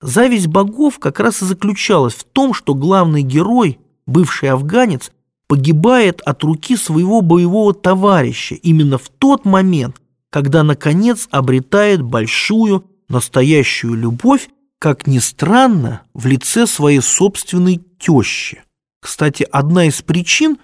Зависть богов как раз и заключалась в том, что главный герой, бывший афганец, погибает от руки своего боевого товарища именно в тот момент, когда, наконец, обретает большую, настоящую любовь, как ни странно, в лице своей собственной тещи. Кстати, одна из причин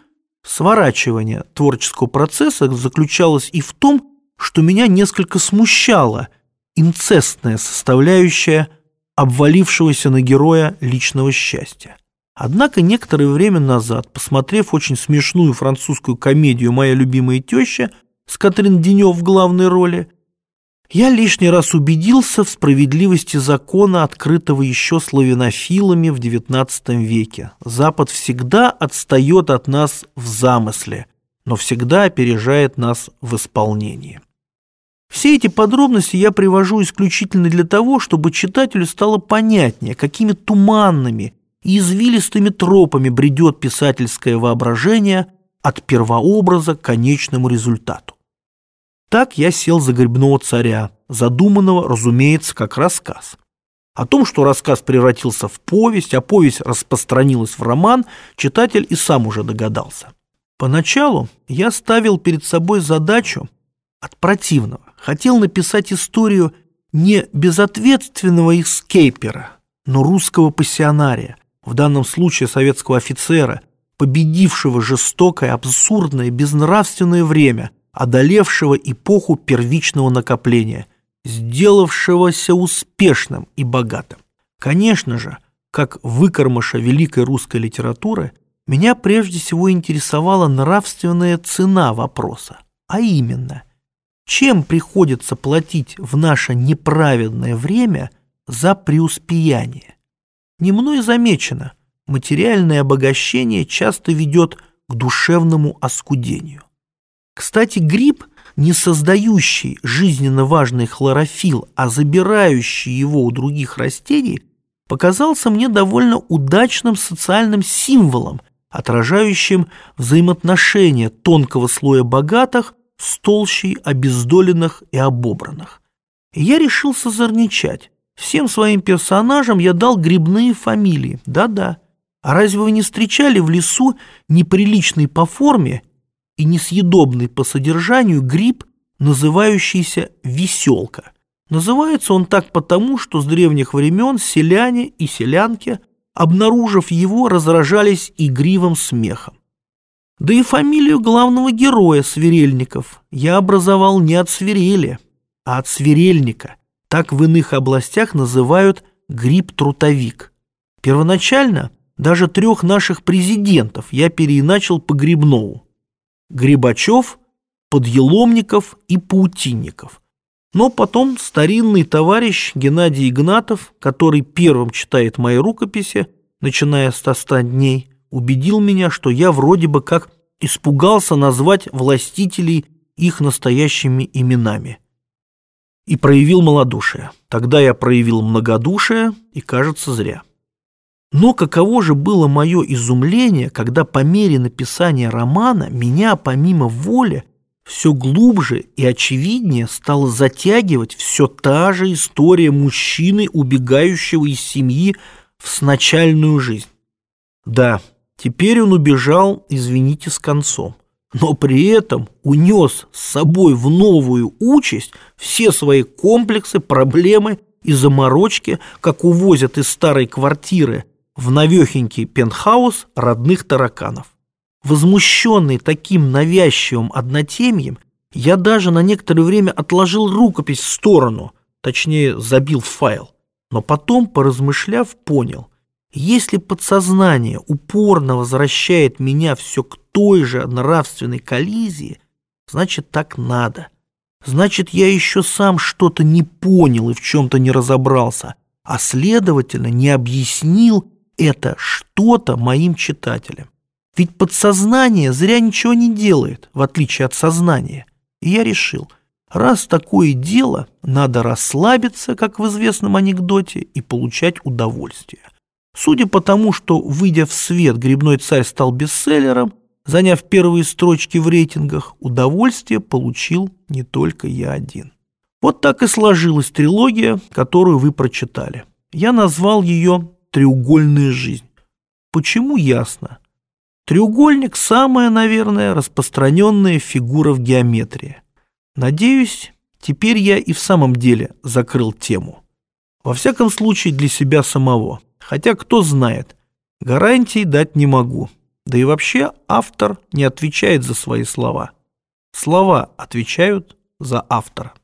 сворачивания творческого процесса заключалась и в том, что меня несколько смущала инцестная составляющая обвалившегося на героя личного счастья. Однако некоторое время назад, посмотрев очень смешную французскую комедию «Моя любимая теща» с Катрин Денев в главной роли, я лишний раз убедился в справедливости закона, открытого еще славянофилами в XIX веке. Запад всегда отстает от нас в замысле, но всегда опережает нас в исполнении. Все эти подробности я привожу исключительно для того, чтобы читателю стало понятнее, какими туманными и извилистыми тропами бредет писательское воображение от первообраза к конечному результату. Так я сел за грибного царя, задуманного, разумеется, как рассказ. О том, что рассказ превратился в повесть, а повесть распространилась в роман, читатель и сам уже догадался. Поначалу я ставил перед собой задачу от противного. Хотел написать историю не безответственного эскейпера, но русского пассионария, в данном случае советского офицера, победившего жестокое, абсурдное, безнравственное время, одолевшего эпоху первичного накопления, сделавшегося успешным и богатым. Конечно же, как выкормыша великой русской литературы, меня прежде всего интересовала нравственная цена вопроса, а именно, чем приходится платить в наше неправедное время за преуспеяние. Не мной замечено, материальное обогащение часто ведет к душевному оскудению. Кстати, гриб, не создающий жизненно важный хлорофилл, а забирающий его у других растений, показался мне довольно удачным социальным символом, отражающим взаимоотношения тонкого слоя богатых с толщей обездоленных и обобранных. Я решил созорничать. Всем своим персонажам я дал грибные фамилии, да-да. А разве вы не встречали в лесу неприличный по форме и несъедобный по содержанию гриб, называющийся веселка. Называется он так потому, что с древних времен селяне и селянки, обнаружив его, разражались игривым смехом. Да и фамилию главного героя свирельников я образовал не от свирели, а от свирельника. Так в иных областях называют гриб-трутовик. Первоначально даже трех наших президентов я переиначил по Грибнову. Грибачев, Подъеломников и Паутинников. Но потом старинный товарищ Геннадий Игнатов, который первым читает мои рукописи, начиная с 100 дней, убедил меня, что я вроде бы как испугался назвать властителей их настоящими именами. И проявил малодушие. Тогда я проявил многодушие, и, кажется, зря. Но каково же было мое изумление, когда по мере написания романа меня, помимо воли, все глубже и очевиднее стала затягивать все та же история мужчины, убегающего из семьи в сначальную жизнь. Да, теперь он убежал, извините, с концом, но при этом унес с собой в новую участь все свои комплексы, проблемы и заморочки, как увозят из старой квартиры – в навехенький пентхаус родных тараканов. Возмущенный таким навязчивым однотемьем, я даже на некоторое время отложил рукопись в сторону, точнее забил файл. Но потом, поразмышляв, понял, если подсознание упорно возвращает меня все к той же нравственной коллизии, значит так надо. Значит, я еще сам что-то не понял и в чем-то не разобрался, а следовательно не объяснил это что-то моим читателям. Ведь подсознание зря ничего не делает, в отличие от сознания. И я решил, раз такое дело, надо расслабиться, как в известном анекдоте, и получать удовольствие. Судя по тому, что, выйдя в свет, «Грибной царь» стал бестселлером, заняв первые строчки в рейтингах, удовольствие получил не только я один. Вот так и сложилась трилогия, которую вы прочитали. Я назвал ее «Треугольная жизнь». Почему ясно? Треугольник – самая, наверное, распространенная фигура в геометрии. Надеюсь, теперь я и в самом деле закрыл тему. Во всяком случае для себя самого. Хотя кто знает, гарантий дать не могу. Да и вообще автор не отвечает за свои слова. Слова отвечают за автора.